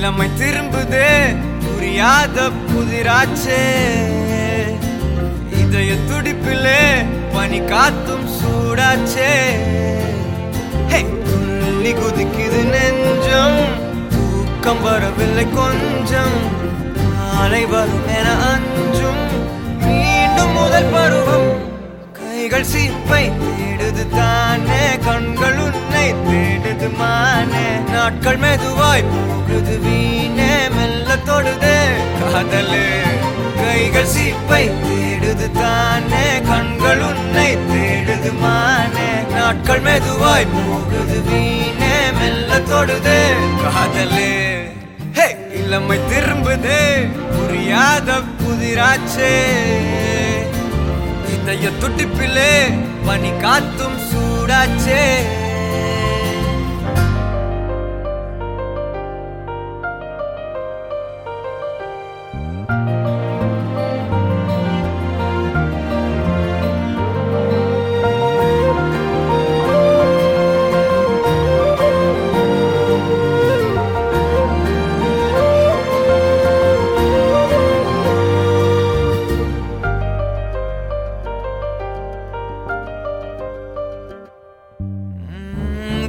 இளமை திரும்புது புரியாத புதிராச்சே. இதய துடிப்பிலே பனி காத்தும் சூடாச்சே. துள்ளி குதிக்குது நெஞ்சம் தூக்கம் வரவில்லை கொஞ்சம். நாளை வரும் என அஞ்சும் மீண்டும் முதல் பருவம். கைகள் சீப்பை தேடுது தானே கண்கள் உன்னை தேடுது மானே. நாட்கள் மெதுவாய் போகுது வீணே மெல்ல தொடுதே காதலு கைகள் சீப்பை தேடுது தானே. கண்கள் உன்னை தேடுது மானே. நாட்கள் மெதுவாய் போகுது வீணே மெல்ல தொடுது காதலு ஹே இளமை திரும்புதே. புரியாத புதிராச்சே. இதய துடிப்பிலே பனி காத்தும் சூடாச்சே.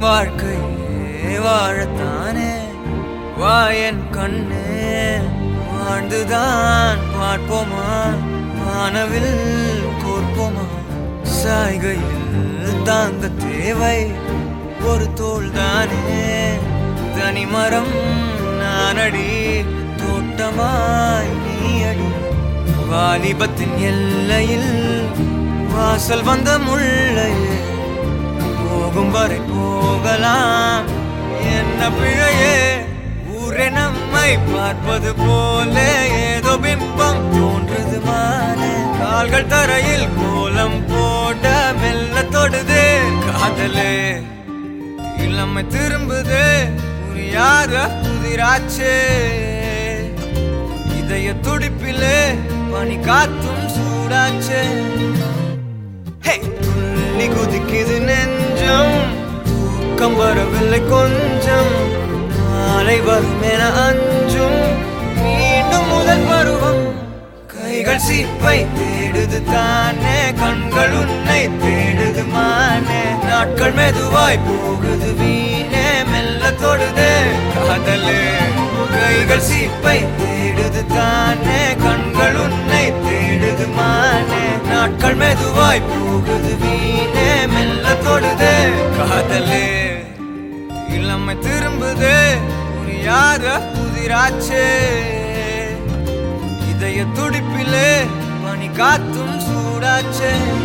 வாழ்க்கையே வாழத்தானே? வாயன் கண்ணே வாழ்ந்துதான் பார்ப்போமா? வானவில் கோர்ப்போமா? சாய்கையில் தாங்க தேவை ஒரு தோல் தானே தனிமரம் நானடி தோட்டமாய் நீ அடி வாலிபத்தின் எல்லையில் வாசல் வந்த முள்ளையே போகும் வரை போகலாம். என்ன பிழையே? ஊரே நம்மை பார்ப்பது போல. ஏதோ பிம்பம் தோன்றது மானே கால்கள் தரையில் கோலம் போட மெல்ல தொடுது. காதலே இளமை திரும்புது. புரியாத புதிராச்சே. இதய துடிப்பிலே பனி காத்தும் சூடாச்சே. ஹே, துள்ளி குதிக்குது கொஞ்சம். தூக்கம் வரவில்லை கொஞ்சம். நாளை வரும் என அஞ்சும். மீண்டும் முதல் பருவம். கைகள் சீப்பை தேடுது தானே. கண்கள் உன்னை தேடுது மானே. நாட்கள் மெதுவாய் போகுது வீணே. மெல்ல தொடுதே. காதலே. கைகள் சீப்பை தேடுது தானே. கண்கள் உன்னை தேடுது மானே. நாட்கள் மெதுவாய் போகுது வீணே. மெல்ல தொடுதே. காதலே. இளமை திரும்புதே. புரியாத புதிராச்சே. இதய துடிப்பிலே பனி காத்தும் சூடாச்சே.